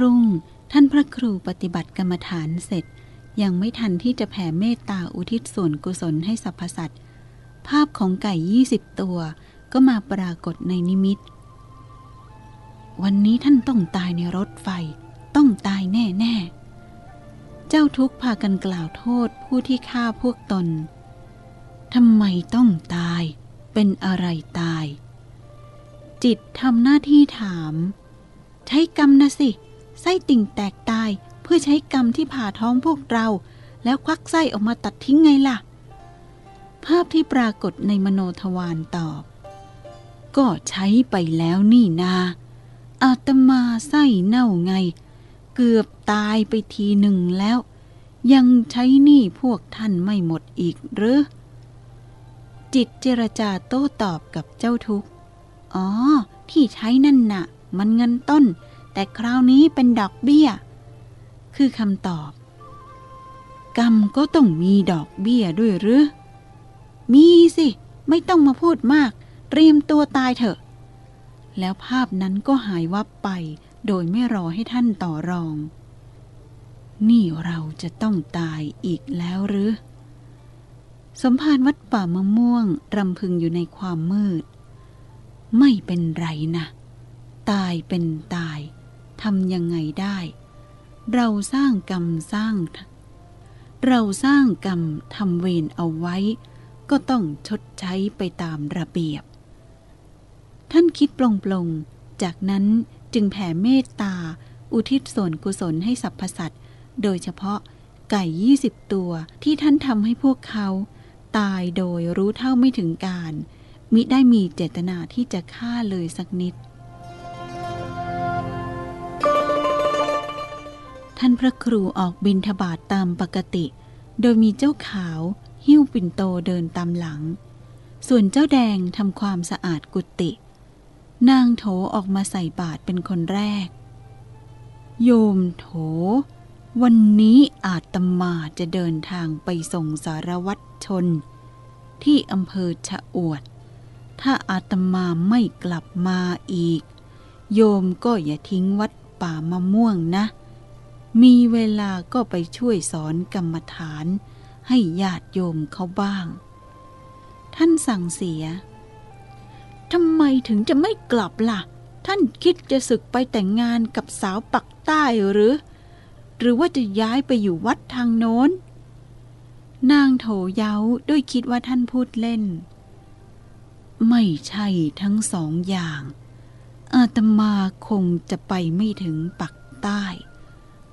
รุ่ง ท่านพระครูปฏิบัติกรรมฐานเสร็จ ยังไม่ทันที่จะแผ่เมตตาอุทิศส่วนกุศลให้สรรพสัตว์ภาพของไก่ยี่สิบตัวก็มาปรากฏในนิมิต วันนี้ท่านต้องตายในรถไฟ ต้องตายแน่ๆ เจ้าทุกพากันกล่าวโทษผู้ที่ฆ่าพวกตนทำไมต้องตาย เป็นอะไรตาย จิตทำหน้าที่ถาม ใช้กรรมนะสิ ไส้ติ่งแตกตายเพื่อใช้กรรมที่ผ่าท้องพวกเรา แล้วควักไส้ออกมาตัดทิ้งไงล่ะ ภาพที่ปรากฏในมโนทวารตอบ ก็ใช้ไปแล้วนี่นาอาตมาไส้เน่าไง เกือบตายไปทีหนึ่งแล้ว ยังใช้หนี้พวกท่านไม่หมดอีกหรือ จิตเจรจาโต้ตอบกับเจ้าทุกอ๋อ ที่ใช้นั่นน่ะ มันเงินต้น แต่คราวนี้เป็นดอกเบี้ย คือคำตอบ กรรมก็ต้องมีดอกเบี้ยด้วยหรือ มีสิ ไม่ต้องมาพูดมาก เตรียมตัวตายเถอะ แล้วภาพนั้นก็หายวับไป โดยไม่รอให้ท่านต่อรอง นี่เราจะต้องตายอีกแล้วหรือ สมภารวัดป่ามะม่วงรำพึงอยู่ในความมืด ไม่เป็นไรนะตายเป็นตาย ทำยังไงได้ เราสร้างกรรมสร้าง เราสร้างกรรมทำเวรเอาไว้ ก็ต้องชดใช้ไปตามระเบียบ ท่านคิดปลงปลงจากนั้นจึงแผ่เมตตา อุทิศส่วนกุศลให้สรรพสัตว์ โดยเฉพาะไก่ยี่สิบตัวที่ท่านทำให้พวกเขา ตายโดยรู้เท่าไม่ถึงการ มิได้มีเจตนาที่จะฆ่าเลยสักนิดานพระครูออกบินทบาทตามปกติ โดยมีเจ้าขาวหิ้วปิ่นโตเดินตามหลัง ส่วนเจ้าแดงทำความสะอาดกุฏินางโถออกมาใส่บาตรเป็นคนแรก โยมโถ วันนี้อาตมาจะเดินทางไปส่งสารวัตรชน ที่อำเภอชะอวด ถ้าอาตมาไม่กลับมาอีก โยมก็อย่าทิ้งวัดป่ามะม่วงนะ มีเวลาก็ไปช่วยสอนกรรมฐาน ให้ญาติโยมเขาบ้าง ท่านสั่งเสียทำไมถึงจะไม่กลับล่ะ ท่านคิดจะศึกไปแต่งงานกับสาวปักใต้หรือ หรือว่าจะย้ายไปอยู่วัดทางโน้น นางโถเย้าด้วยคิดว่าท่านพูดเล่น ไม่ใช่ทั้งสองอย่าง อาตมาคงจะไปไม่ถึงปักใต้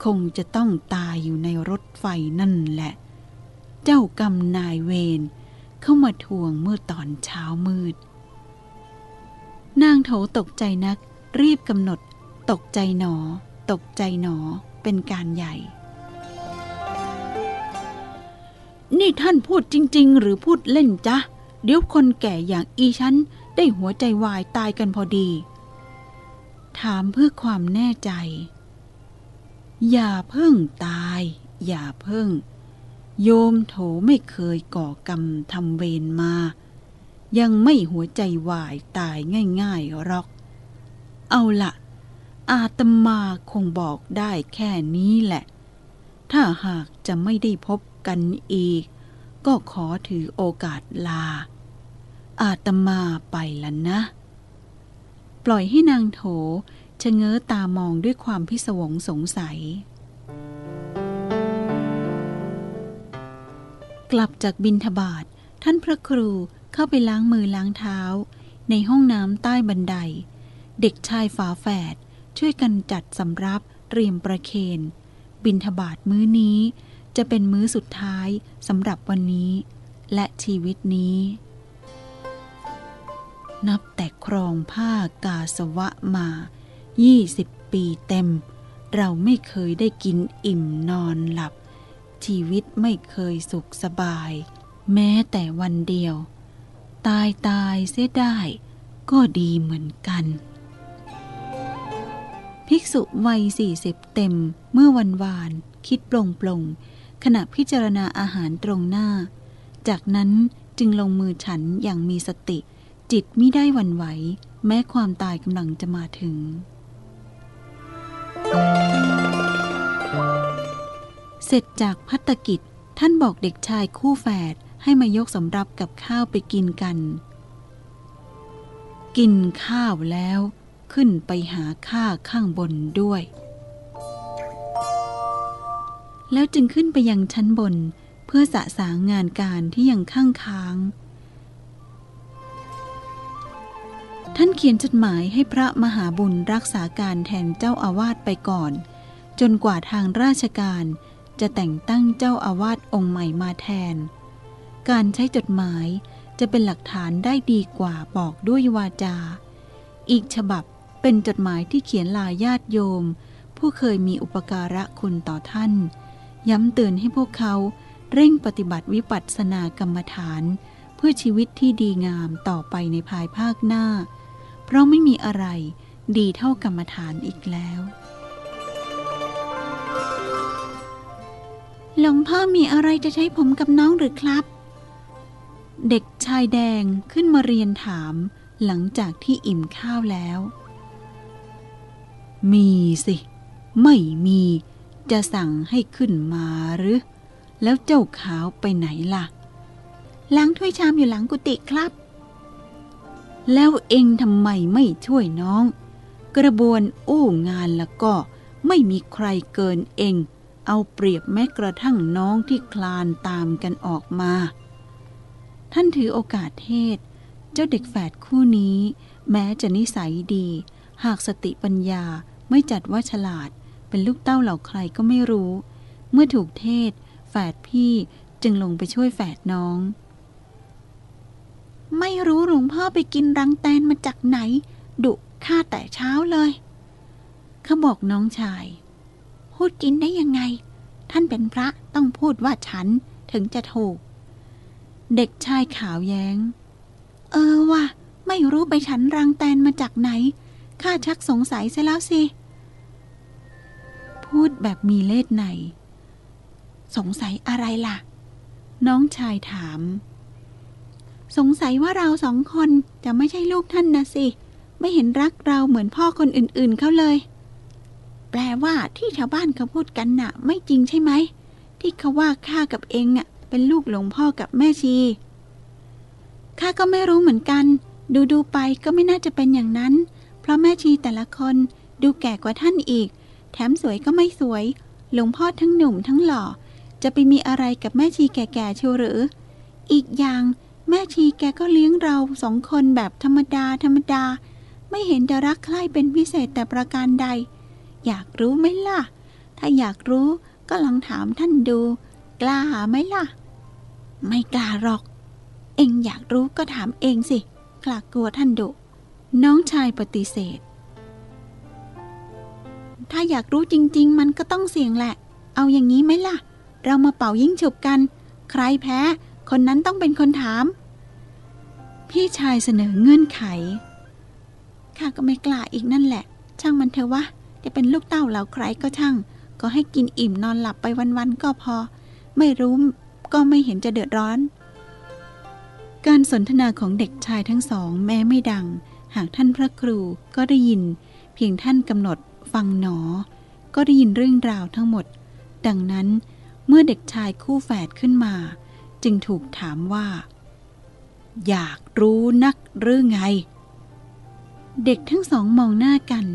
คงจะต้องตายอยู่ในรถไฟนั่นแหละ เจ้ากรรมนายเวรเข้ามาทวงเมื่อตอนเช้ามืด นางโถตกใจนัก รีบกำหนด ตกใจหนอ ตกใจหนอเป็นการใหญ่ นี่ท่านพูดจริง ๆ หรือพูดเล่นจ๊ะ เดี๋ยวคนแก่อย่างอีฉันได้หัวใจวายตายกันพอดี ถามเพื่อความแน่ใจ อย่าเพิ่งตาย อย่าเพิ่ง โยมโถไม่เคยก่อกรรมทำเวรมา ยังไม่หัวใจวายตายง่ายๆหรอก เอาละอาตมาคงบอกได้แค่นี้แหละ ถ้าหากจะไม่ได้พบกันอีก ก็ขอถือโอกาสลา อาตมาไปละนะ ปล่อยให้นางโถ ชะเง้อตามองด้วยความพิศวงสงสัย กลับจากบินทบาทท่านพระครูเข้าไปล้างมือล้างเท้า ในห้องน้ำใต้บันได เด็กชายฝาแฝดช่วยกันจัดสำรับเตรียมประเคน บินทบาทมื้อนี้ จะเป็นมื้อสุดท้ายสำหรับวันนี้ และชีวิตนี้ นับแต่ครองผ้ากาสวะมา 20 ปีเต็ม เราไม่เคยได้กินอิ่มนอนหลับ ชีวิตไม่เคยสุขสบาย แม้แต่วันเดียว ตายตายเสียได้ ก็ดีเหมือนกัน ภิกษุวัยสี่สิบเต็มเมื่อวันวานคิดปลงปลงขณะพิจารณาอาหารตรงหน้า จากนั้นจึงลงมือฉันอย่างมีสติ จิตไม่ได้วันไหว แม้ความตายกำลังจะมาถึง เสร็จจากพัตกิจท่านบอกเด็กชายคู่แฝดให้มายกสำรับกับข้าวไปกินกัน กินข้าวแล้วขึ้นไปหาข้าข้างบนด้วย แล้วจึงขึ้นไปยังชั้นบนเพื่อสะสางงานการที่ยังข้างค้าง ท่านเขียนจดหมายให้พระมหาบุญรักษาการแทนเจ้าอาวาสไปก่อน จนกว่าทางราชการจะแต่งตั้งเจ้าอาวาสองค์ใหม่มาแทน การใช้จดหมายจะเป็นหลักฐานได้ดีกว่าบอกด้วยวาจา อีกฉบับเป็นจดหมายที่เขียนลาญาติโยม ผู้เคยมีอุปการะคุณต่อท่าน ย้ำเตือนให้พวกเขาเร่งปฏิบัติวิปัสสนากรรมฐาน เพื่อชีวิตที่ดีงามต่อไปในภายภาคหน้า เพราะไม่มีอะไรดีเท่ากรรมฐานอีกแล้ว หลวงพ่อมีอะไรจะใช้ผมกับน้องหรือครับ เด็กชายแดงขึ้นมาเรียนถามหลังจากที่อิ่มข้าวแล้ว มีสิ ไม่มีจะสั่งให้ขึ้นมาหรือ แล้วเจ้าขาวไปไหนล่ะ ล้างถ้วยชามอยู่หลังกุฏิครับ แล้วเองทำไมไม่ช่วยน้อง กระบวนอู้งานแล้วก็ไม่มีใครเกินเอง เอาเปรียบแม้กระทั่งน้องที่คลานตามกันออกมา ท่านถือโอกาสเทศ เจ้าเด็กแฝดคู่นี้ แม้จะนิสัยดี หากสติปัญญาไม่จัดว่าฉลาด เป็นลูกเต้าเหล่าใครก็ไม่รู้ เมื่อถูกเทศ แฝดพี่จึงลงไปช่วยแฝดน้อง ไม่รู้หลวงพ่อไปกินรังแตนมาจากไหน ดุข้าแต่เช้าเลยเขาบอกน้องชาย พูดกินได้ยังไง ท่านเป็นพระต้องพูดว่าฉันถึงจะถูก เด็กชายขาวแยง้ง เออว่ะ ไม่รู้ไปฉันรังแตนมาจากไหน ข้าชักสงสัยเสียแล้วสิ พูดแบบมีเล่ห์ใน สงสัยอะไรล่ะ น้องชายถาม สงสัยว่าเราสองคนจะไม่ใช่ลูกท่านนะสิ ไม่เห็นรักเราเหมือนพ่อคนอื่นๆเขาเลย แปลว่าที่ชาวบ้านเขาพูดกันน่ะ ไม่จริงใช่ไหม ที่เขาว่าข้ากับเองอะ เป็นลูกหลวงพ่อกับแม่ชีข้าก็ไม่รู้เหมือนกัน ดูดูไปก็ไม่น่าจะเป็นอย่างนั้น เพราะแม่ชีแต่ละคนดูแก่กว่าท่านอีก แถมสวยก็ไม่สวย หลวงพ่อทั้งหนุ่มทั้งหล่อ จะไปมีอะไรกับแม่ชีแก่ๆเชียวหรือ อีกอย่างแม่ชีแกก็เลี้ยงเราสองคนแบบธรรมดาธรรมดา ไม่เห็นจะรักใคร่เป็นพิเศษแต่ประการใด อยากรู้ไหมล่ะ ถ้าอยากรู้ก็ลองถามท่านดู กล้าไหมล่ะ ไม่กล้าหรอก เองอยากรู้ก็ถามเองสิกล้ากลัวท่านดุ น้องชายปฏิเสธ ถ้าอยากรู้จริง ๆ มันก็ต้องเสี่ยงแหละ เอาอย่างนี้ไหมล่ะ เรามาเป่ายิ่งฉุบกัน ใครแพ้ คนนั้นต้องเป็นคนถาม พี่ชายเสนอเงื่อนไขข้าก็ไม่กล้าอีกนั่นแหละ ช่างมันเถอะวะ จะเป็นลูกเต้าเราใครก็ช่าง ก็ให้กินอิ่มนอนหลับไปวันๆก็พอ ไม่รู้ก็ไม่เห็นจะเดือดร้อน การสนทนาของเด็กชายทั้งสองแม้ไม่ดัง หากท่านพระครูก็ได้ยิน เพียงท่านกำหนดฟังหนอ ก็ได้ยินเรื่องราวทั้งหมด ดังนั้นเมื่อเด็กชายคู่แฝดขึ้นมา จึงถูกถามว่า อยากรู้นักหรือไง เด็กทั้งสองมองหน้ากัน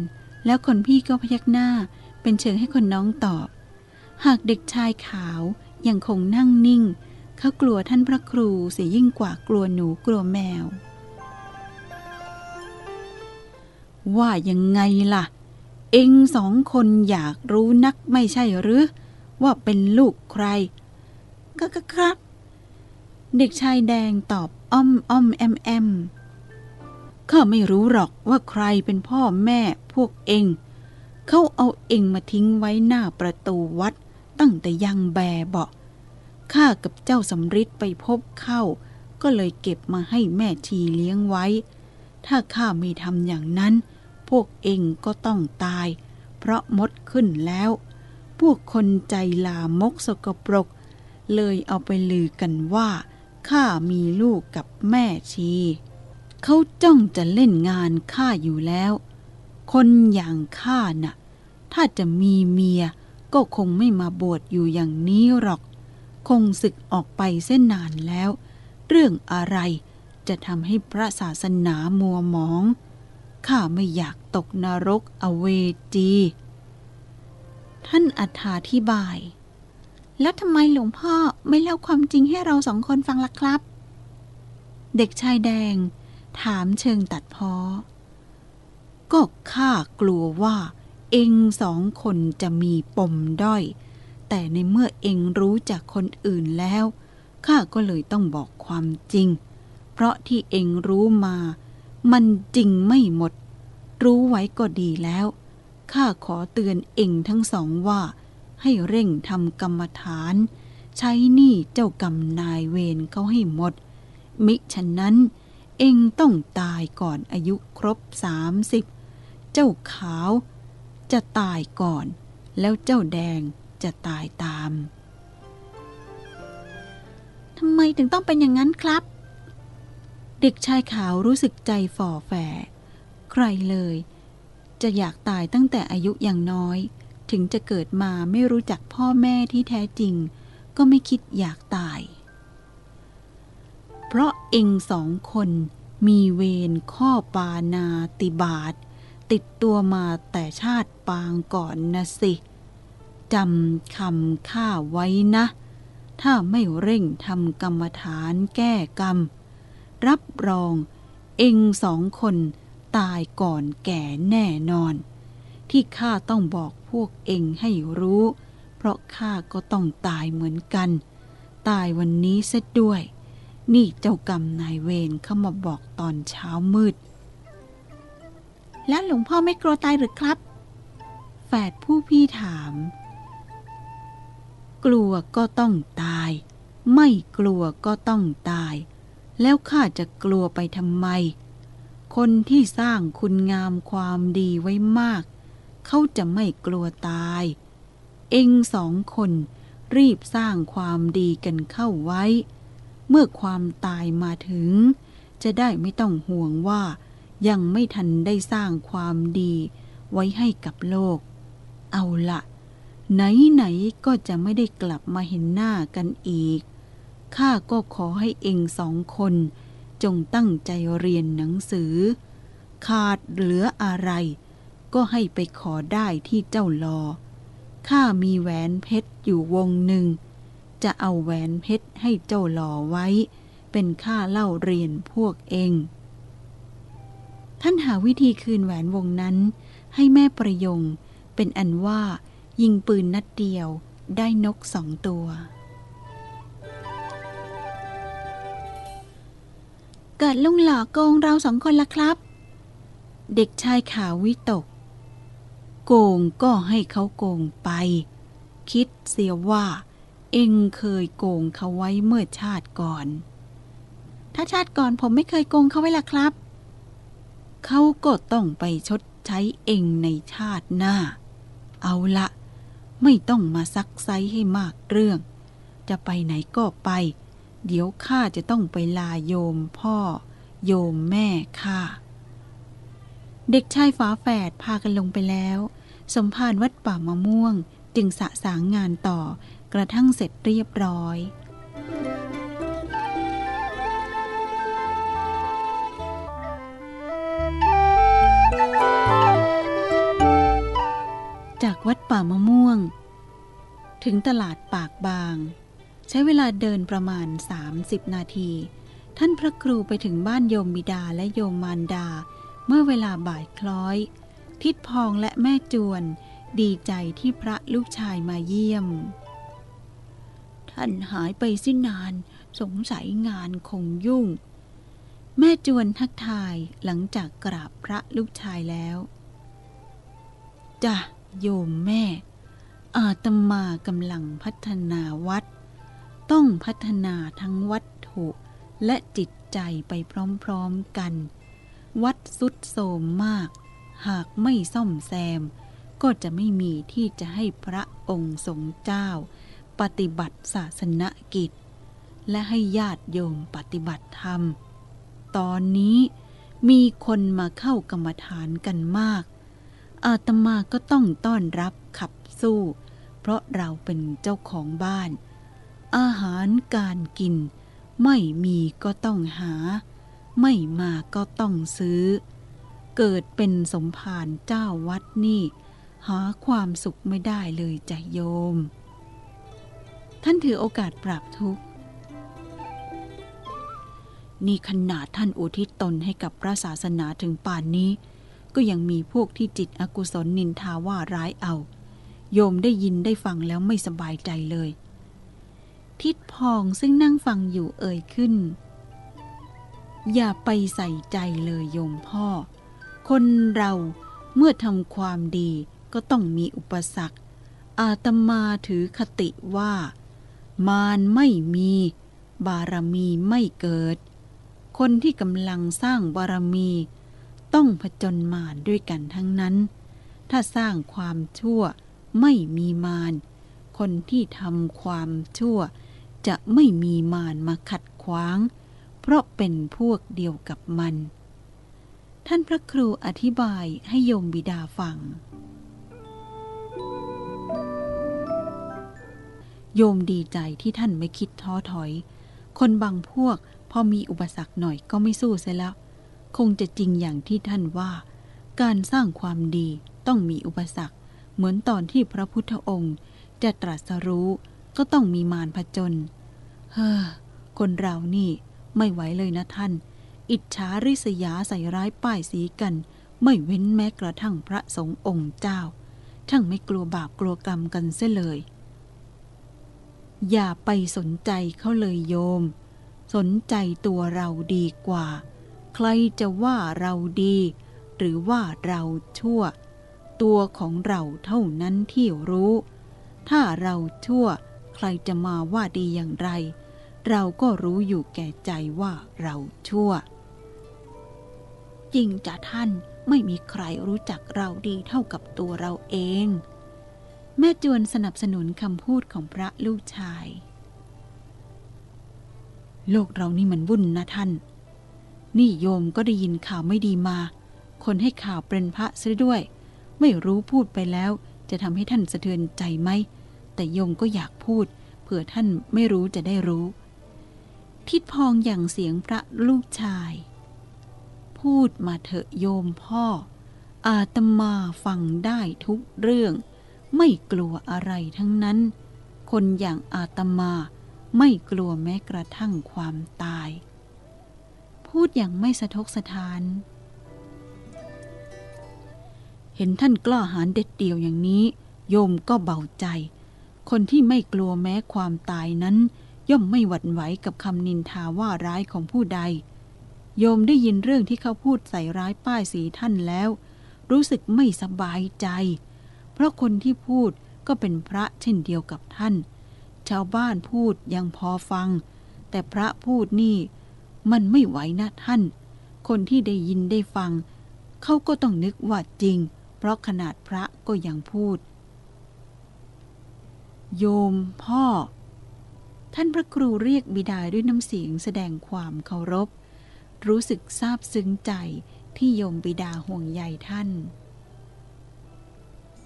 แล้วคนพี่ก็พยักหน้า เป็นเชิงให้คนน้องตอบ หากเด็กชายขาวยังคงนั่งนิ่ง เขากลัวท่านพระครูเสียยิ่งกว่ากลัวหนูกลัวแมว ว่ายังไงล่ะ เองสองคนอยากรู้นักไม่ใช่หรือ ว่าเป็นลูกใคร ก็ครับ เด็กชายแดงตอบอ้อมอ้อมแอมแอม ข้าไม่รู้หรอกว่าใครเป็นพ่อแม่พวกเองเขาเอาเองมาทิ้งไว้หน้าประตูวัด ตั้งแต่ยังแบเบาะข้ากับเจ้าสำริดไปพบเข้า ก็เลยเก็บมาให้แม่ชีเลี้ยงไว้ ถ้าข้าไม่ทำอย่างนั้น พวกเองก็ต้องตาย เพราะมดขึ้นแล้ว พวกคนใจลามกสกปรก เลยเอาไปลือกันว่าข้ามีลูกกับแม่ชี เขาจ้องจะเล่นงานข้าอยู่แล้ว คนอย่างข้าน่ะ ถ้าจะมีเมียก็ก็คงไม่มาบวชอยู่อย่างนี้หรอก คงศึกออกไปเส้นนานแล้ว เรื่องอะไรจะทำให้พระศาสนามัวหมอง ข้าไม่อยากตกนรกอเวจี ท่านอัธาธิบาย แล้วทำไมหลวงพ่อไม่เล่าความจริงให้เราสองคนฟังล่ะครับ เด็กชายแดง ถามเชิงตัดพ้อ ก็ข้ากลัวว่าเองสองคนจะมีปมด้อย แต่ในเมื่อเองรู้จากคนอื่นแล้ว ข้าก็เลยต้องบอกความจริง เพราะที่เองรู้มา มันจริงไม่หมด รู้ไว้ก็ดีแล้ว ข้าขอเตือนเองทั้งสองว่า ให้เร่งทำกรรมฐาน ใช้หนี้เจ้ากรรมนายเวรเขาให้หมด มิฉะนั้น เองต้องตายก่อนอายุครบสามสิบเจ้าขาวจะตายก่อน แล้วเจ้าแดงจะตายตามทำไมถึงต้องเป็นอย่างนั้นครับ เด็กชายขาวรู้สึกใจฝ่อแฝใครเลย จะอยากตายตั้งแต่อายุอย่างน้อย ถึงจะเกิดมาไม่รู้จักพ่อแม่ที่แท้จริง ก็ไม่คิดอยากตาย ราะเองสองคนมีเวรข้อปานาติบาตติดตัวมาแต่ชาติปางก่อนนะสิจำคำข้าไว้นะ ถ้าไม่เร่งทำกรรมฐานแก้กรรม รับรองเองสองคนตายก่อนแก่แน่นอน ที่ข้าต้องบอกพวกเองให้รู้ เพราะข้าก็ต้องตายเหมือนกัน ตายวันนี้เสียด้วย นี่เจ้ากรรมนายเวรเข้ามาบอกตอนเช้ามืด แล้วหลวงพ่อไม่กลัวตายหรือครับ แฝดผู้พี่ถาม กลัวก็ต้องตาย ไม่กลัวก็ต้องตาย แล้วข้าจะกลัวไปทำไม คนที่สร้างคุณงามความดีไว้มาก เขาจะไม่กลัวตาย เองสองคนรีบสร้างความดีกันเข้าไว้ เมื่อความตายมาถึง จะได้ไม่ต้องห่วงว่า ยังไม่ทันได้สร้างความดีไว้ให้กับโลก เอาละไหนไหนก็จะไม่ได้กลับมาเห็นหน้ากันอีก ข้าก็ขอให้เองสองคน จงตั้งใจเรียนหนังสือ ขาดเหลืออะไร ก็ให้ไปขอได้ที่เจ้ารอข้ามีแหวนเพชรอยู่วงหนึ่ง จะเอาแหวนเพชรให้เจ้ารอไว้ เป็นค่าเล่าเรียนพวกเอง ท่านหาวิธีคืนแหวนวงนั้น ให้แม่ประยง เป็นอันว่า ยิงปืนนัดเดียวได้นกสองตัว เกิดลุงหล่อโกงเราสองคนละครับ เด็กชายขาววิตก โกงก็ให้เขาโกงไป คิดเสียว่า เองเคยโกงเขาไว้เมื่อชาติก่อน ถ้าชาติก่อนผมไม่เคยโกงเขาไว้ล่ะครับ เขาก็ต้องไปชดใช้เองในชาติหน้า เอาละ ไม่ต้องมาซักไซให้มากเรื่อง จะไปไหนก็ไป เดี๋ยวข้าจะต้องไปลาโยมพ่อ โยมแม่ข้า เด็กชายฝาแฝดพากันลงไปแล้ว สมภารวัดป่ามะม่วงจึงสะสางงานต่อ ระทั่งเสร็จเรียบร้อย จากวัดป่ามะม่วง ถึงตลาดปากบาง ใช้เวลาเดินประมาณ 30 นาที ท่านพระครูไปถึงบ้านโยมบิดาและโยมมารดา เมื่อเวลาบ่ายคล้อย ทิดพองและแม่จวนดีใจที่พระลูกชายมาเยี่ยม ท่านหายไปสิ้นนาน สงสัยงานคงยุ่ง แม่จวนทักทายหลังจากกราบพระลูกชายแล้วจ้ะโยมแม่ อาตมากำลังพัฒนาวัด ต้องพัฒนาทั้งวัตถุและจิตใจไปพร้อมๆกัน วัดสุดโทมมาก หากไม่ซ่อมแซม ก็จะไม่มีที่จะให้พระองค์ทรงเจ้า ปฏิบัติศาสนกิจ และให้ญาติโยมปฏิบัติธรรม ตอนนี้มีคนมาเข้ากรรมฐานกันมาก อาตมาก็ต้องต้อนรับขับสู้ เพราะเราเป็นเจ้าของบ้าน อาหารการกิน ไม่มีก็ต้องหา ไม่มาก็ต้องซื้อ เกิดเป็นสมภารเจ้าวัดนี่ หาความสุขไม่ได้เลยจะโยม ท่านถือโอกาสปรับทุกข์ นี่ขนาดท่านอุทิศตนให้กับพระศาสนาถึงป่านนี้ ก็ยังมีพวกที่จิตอกุศลนินทาว่าร้ายเอา โยมได้ยินได้ฟังแล้วไม่สบายใจเลย ทิดพองซึ่งนั่งฟังอยู่เอ่ยขึ้น อย่าไปใส่ใจเลยโยมพ่อ คนเราเมื่อทำความดีก็ต้องมีอุปสรรค อาตมาถือคติว่า มารไม่มี บารมีไม่เกิด คนที่กำลังสร้างบารมี ต้องผจญมารด้วยกันทั้งนั้น ถ้าสร้างความชั่วไม่มีมาร คนที่ทำความชั่ว จะไม่มีมารมาขัดขวาง เพราะเป็นพวกเดียวกับมัน ท่านพระครูอธิบายให้โยมบิดาฟัง โยมดีใจที่ท่านไม่คิดท้อถอย คนบางพวกพอมีอุปสรรคหน่อยก็ไม่สู้เสียแล้ว คงจะจริงอย่างที่ท่านว่า การสร้างความดีต้องมีอุปสรรค เหมือนตอนที่พระพุทธองค์ จะตรัสรู้ก็ต้องมีมารผจญเฮ้อคนเรานี่ไม่ไหวเลยนะท่าน อิจฉาริษยาใส่ร้ายป้ายสีกัน ไม่เว้นแม้กระทั่งพระสงฆ์องค์เจ้าช่างไม่กลัวบาปกลัวกรรมกันเสียเลย อย่าไปสนใจเขาเลยโยม สนใจตัวเราดีกว่า ใครจะว่าเราดี หรือว่าเราชั่ว ตัวของเราเท่านั้นที่รู้ ถ้าเราชั่ว ใครจะมาว่าดีอย่างไร เราก็รู้อยู่แก่ใจว่าเราชั่ว จริงจ้ะท่านไม่มีใครรู้จักเราดีเท่ากับตัวเราเอง แม่จวนสนับสนุนคำพูดของพระลูกชาย โลกเรานี่มันวุ่นนะท่าน นี่โยมก็ได้ยินข่าวไม่ดีมา คนให้ข่าวเป็นพระซะด้วย ไม่รู้พูดไปแล้วจะทำให้ท่านสะเทือนใจไหม แต่โยมก็อยากพูด เผื่อท่านไม่รู้จะได้รู้ ทิดพองอย่างเสียงพระลูกชาย พูดมาเถอะโยมพ่อ อาตมาฟังได้ทุกเรื่อง ไม่กลัวอะไรทั้งนั้น คนอย่างอาตมาไม่กลัวแม้กระทั่งความตาย พูดอย่างไม่สะทกสะทาน เห็นท่านกล้าหาญเด็ดเดี่ยวอย่างนี้ โยมก็เบาใจ คนที่ไม่กลัวแม้ความตายนั้น ย่อมไม่หวั่นไหวกับคำนินทาว่าร้ายของผู้ใด โยมได้ยินเรื่องที่เขาพูดใส่ร้ายป้ายสีท่านแล้ว รู้สึกไม่สบายใจ เพราะคนที่พูดก็เป็นพระเช่นเดียวกับท่าน ชาวบ้านพูดยังพอฟัง แต่พระพูดนี่ มันไม่ไหวนะท่าน คนที่ได้ยินได้ฟัง เขาก็ต้องนึกว่าจริง เพราะขนาดพระก็ยังพูด โยมพ่อ ท่านพระครูเรียกบิดาด้วยน้ำเสียงแสดงความเคารพ รู้สึกซาบซึ้งใจที่โยมบิดาห่วงใยท่าน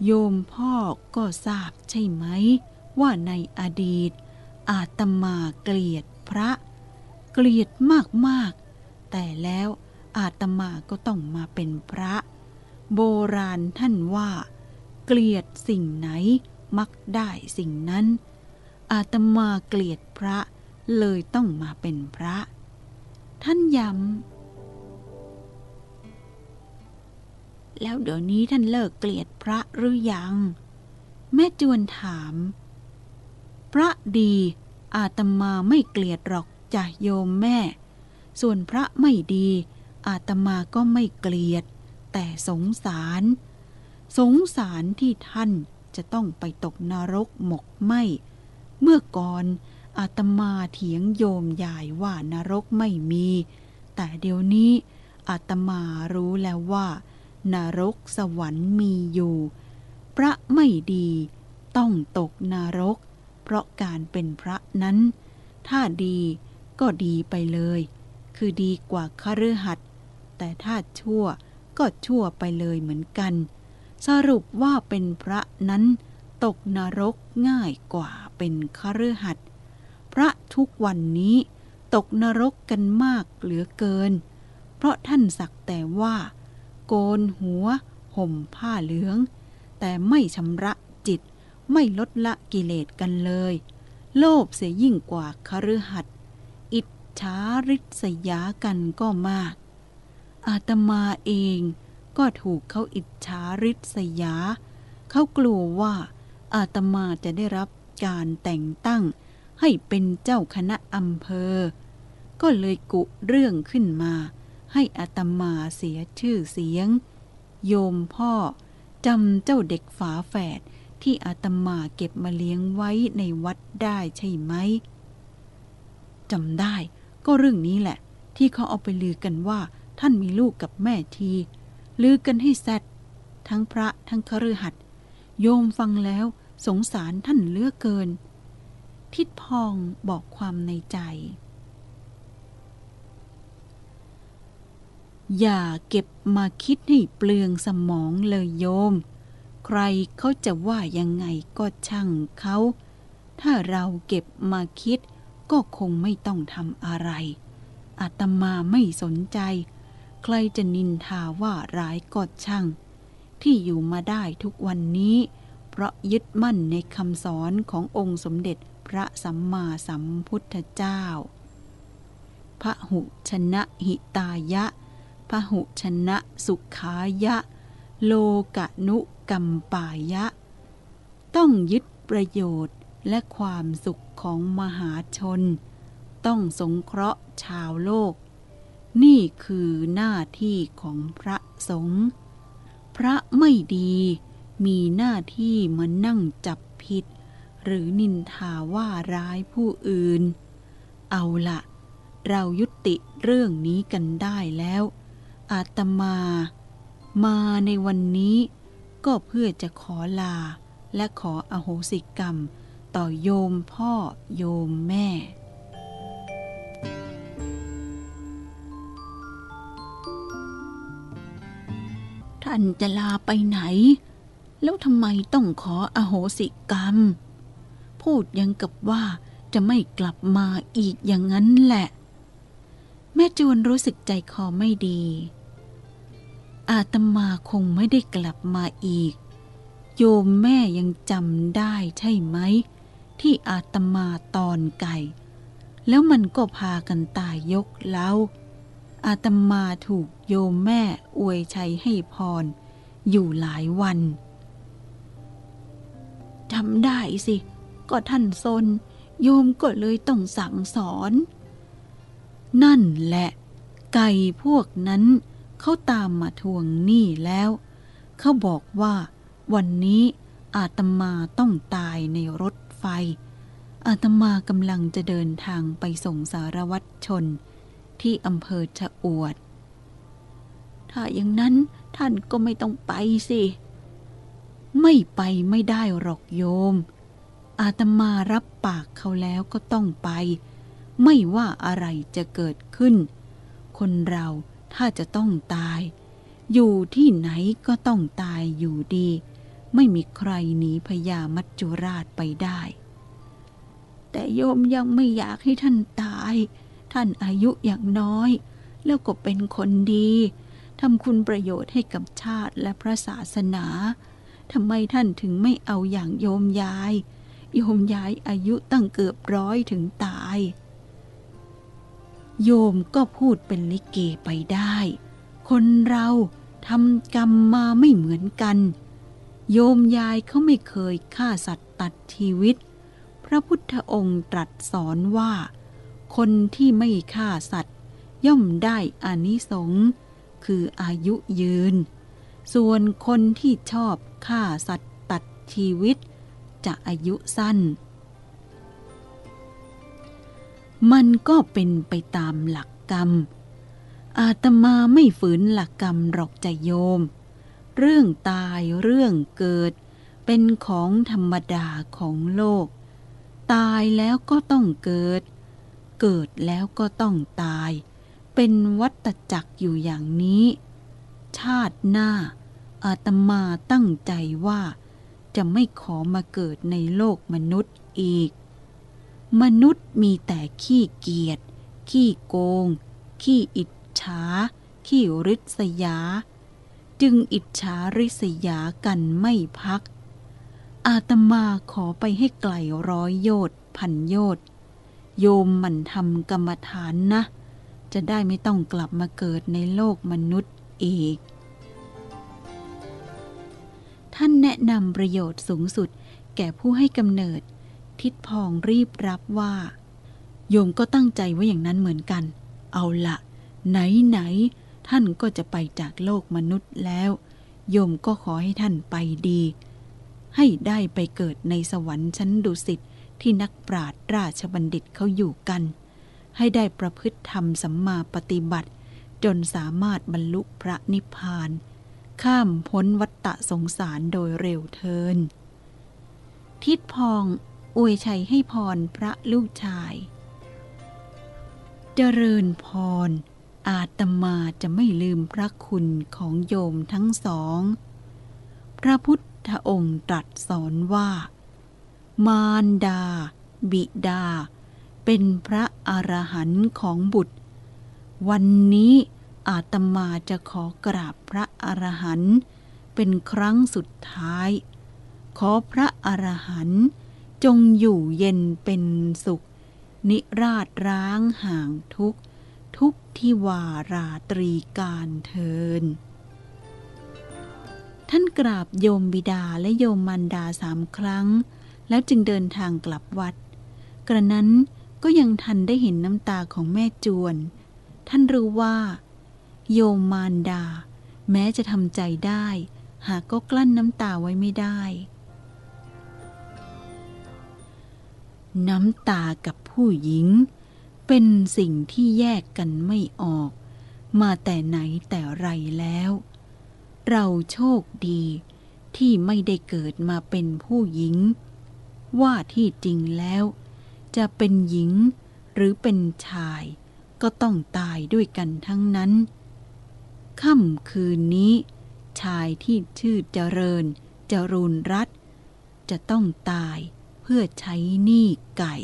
โยมพ่อก็ทราบใช่ไหม ว่าในอดีต อาตมาเกลียดพระ เกลียดมากๆ แต่แล้วอาตมาก็ต้องมาเป็นพระ โบราณท่านว่า เกลียดสิ่งไหนมักได้สิ่งนั้น อาตมาเกลียดพระเลยต้องมาเป็นพระ ท่านย้ำ แล้วเดี๋ยวนี้ท่านเลิกเกลียดพระหรือยัง แม่จวนถาม พระดีอาตมาไม่เกลียดหรอกจ้ะโยมแม่ ส่วนพระไม่ดี อาตมาก็ไม่เกลียด แต่สงสาร สงสารที่ท่านจะต้องไปตกนรกหมกไหมเมื่อก่อนอาตมาเถียงโยมยายว่านรกไม่มี แต่เดี๋ยวนี้อาตมารู้แล้วว่า นรกสวรรค์มีอยู่ พระไม่ดีต้องตกนรก เพราะการเป็นพระนั้น ถ้าดีก็ดีไปเลย คือดีกว่าคฤหัสถ์แต่ถ้าชั่วก็ชั่วไปเลยเหมือนกัน สรุปว่าเป็นพระนั้น ตกนรกง่ายกว่าเป็นคฤหัสถ์พระทุกวันนี้ตกนรกกันมากเหลือเกิน เพราะท่านสักแต่ว่า โกนหัว ห่มผ้าเหลือง แต่ไม่ชำระจิตไม่ลดละกิเลสกันเลย โลภเสียยิ่งกว่าคฤหัสถ์อิจฉาริษยากันก็มาก อาตมาเองก็ถูกเขาอิจฉาริษยา เขากลัวว่าอาตมาจะได้รับการแต่งตั้งให้เป็นเจ้าคณะอำเภอ ก็เลยกุเรื่องขึ้นมา ให้อาตมาเสียชื่อเสียง โยมพ่อจำเจ้าเด็กฝาแฝดที่อาตมาเก็บมาเลี้ยงไว้ในวัดได้ใช่ไหมจำได้ก็เรื่องนี้แหละ ที่เขาเอาไปลือกันว่า ท่านมีลูกกับแม่ที ลือกันให้แซดทั้งพระทั้งคฤหัสถ์โยมฟังแล้วสงสารท่านเลือกเกิน ทิดพองบอกความในใจ อย่าเก็บมาคิดให้เปลืองสมองเลยโยม ใครเขาจะว่ายังไงก็ช่างเขา ถ้าเราเก็บมาคิดก็คงไม่ต้องทำอะไรอาตมาไม่สนใจ ใครจะนินทาว่าร้ายก็ช่าง ที่อยู่มาได้ทุกวันนี้ เพราะยึดมั่นในคำสอนขององค์สมเด็จพระสัมมาสัมพุทธเจ้าพระหุชนะหิตายะ พระหุชนะสุขายะ โลกะนุกัมปายะ ต้องยึดประโยชน์และความสุขของมหาชน ต้องสงเคราะห์ชาวโลก นี่คือหน้าที่ของพระสงฆ์พระไม่ดีมีหน้าที่มานั่งจับผิด หรือนินทาว่าร้ายผู้อื่น เอาละเรายุติเรื่องนี้กันได้แล้ว อาตมา มาในวันนี้ก็เพื่อจะขอลาและขออโหสิกรรม ต่อโยมพ่อโยมแม่ ท่านจะลาไปไหน แล้วทำไมต้องขออโหสิกรรม พูดยังกับว่าจะไม่กลับมาอีกอย่างนั้นแหละ แม่จวนรู้สึกใจคอไม่ดี อาตมาคงไม่ได้กลับมาอีก โยมแม่ยังจำได้ใช่ไหม ที่อาตมาตอนไก่ แล้วมันก็พากันตายยกเล้า อาตมาถูกโยมแม่อวยชัยให้พร อยู่หลายวันจำได้สิ ก็ท่านซน โยมก็เลยต้องสั่งสอน นั่นแหละ ไก่พวกนั้น เขาตามมาทวงหนี้แล้ว เขาบอกว่า วันนี้อาตมาต้องตายในรถไฟ อาตมากำลังจะเดินทางไปส่งสารวัตรชน ที่อำเภอชะอวด ถ้าอย่างนั้นท่านก็ไม่ต้องไปสิ ไม่ไปไม่ได้หรอกโยม อาตมารับปากเขาแล้วก็ต้องไป ไม่ว่าอะไรจะเกิดขึ้น คนเรา ถ้าจะต้องตาย อยู่ที่ไหนก็ต้องตายอยู่ดี ไม่มีใครหนีพญามัจจุราชไปได้ แต่โยมยังไม่อยากให้ท่านตาย ท่านอายุอย่างน้อย แล้วก็เป็นคนดีทำคุณประโยชน์ให้กับชาติและพระศาสนาทำไมท่านถึงไม่เอาอย่างโยมยาย โยมยายอายุตั้งเกือบร้อยถึงตาย โยมก็พูดเป็นลิเกไปได้ คนเราทำกรรมมาไม่เหมือนกัน โยมยายเขาไม่เคยฆ่าสัตว์ตัดชีวิต พระพุทธองค์ตรัสสอนว่า คนที่ไม่ฆ่าสัตว์ ย่อมได้อานิสงส์คืออายุยืน ส่วนคนที่ชอบฆ่าสัตว์ตัดชีวิต จะอายุสั้น มันก็เป็นไปตามหลักกรรม อาตมาไม่ฝืนหลักกรรมหรอกจะโยม เรื่องตายเรื่องเกิด เป็นของธรรมดาของโลก ตายแล้วก็ต้องเกิด เกิดแล้วก็ต้องตาย เป็นวัตจักรอยู่อย่างนี้ ชาติหน้า อาตมาตั้งใจว่า จะไม่ขอมาเกิดในโลกมนุษย์อีก มนุษย์มีแต่ขี้เกียจ ขี้โกง ขี้อิจฉา ขี้ริษยา จึงอิจฉาริษยากันไม่พัก อาตมาขอไปให้ไกลร้อยโยชน์พันโยชน์โยมมันทำกรรมฐานนะ จะได้ไม่ต้องกลับมาเกิดในโลกมนุษย์อีก ท่านแนะนำประโยชน์สูงสุดแก่ผู้ให้กำเนิด ทิดพองรีบรับว่า โยมก็ตั้งใจไว้อย่างนั้นเหมือนกัน เอาละไหนไหน ท่านก็จะไปจากโลกมนุษย์แล้ว โยมก็ขอให้ท่านไปดี ให้ได้ไปเกิดในสวรรค์ชั้นดุสิตที่นักปราชญ์ราชบัณฑิตเขาอยู่กัน ให้ได้ประพฤติธรรมสัมมาปฏิบัติ จนสามารถบรรลุพระนิพพาน ข้ามพ้นวัฏฏะสงสารโดยเร็วเทินทิดพอง อวยชัยให้พรพระลูกชาย เจริญพร อาตมาจะไม่ลืมพระคุณของโยมทั้งสอง พระพุทธองค์ตรัสสอนว่า มารดา บิดา เป็นพระอรหันต์ของบุตร วันนี้อาตมาจะขอกราบพระอรหันต์เป็นครั้งสุดท้าย ขอพระอรหันต์ จงอยู่เย็นเป็นสุข นิราชร้างห่างทุกทุกที่วาราตรีการเทิน ท่านกราบโยมบิดาและโยมมารดาสามครั้ง แล้วจึงเดินทางกลับวัด กระนั้นก็ยังทันได้เห็นน้ำตาของแม่จวน ท่านรู้ว่า โยมมารดา แม้จะทำใจได้ หากก็กลั้นน้ำตาไว้ไม่ได้ น้ำตากับผู้หญิง เป็นสิ่งที่แยกกันไม่ออก มาแต่ไหนแต่ไรแล้ว เราโชคดีที่ไม่ได้เกิดมาเป็นผู้หญิง ว่าที่จริงแล้ว จะเป็นหญิงหรือเป็นชายก็ต้องตายด้วยกันทั้งนั้น ค่ำคืนนี้ ชายที่ชื่อเจริญจรูนรัตจะต้องตาย พื่อใช้หนี้ไก่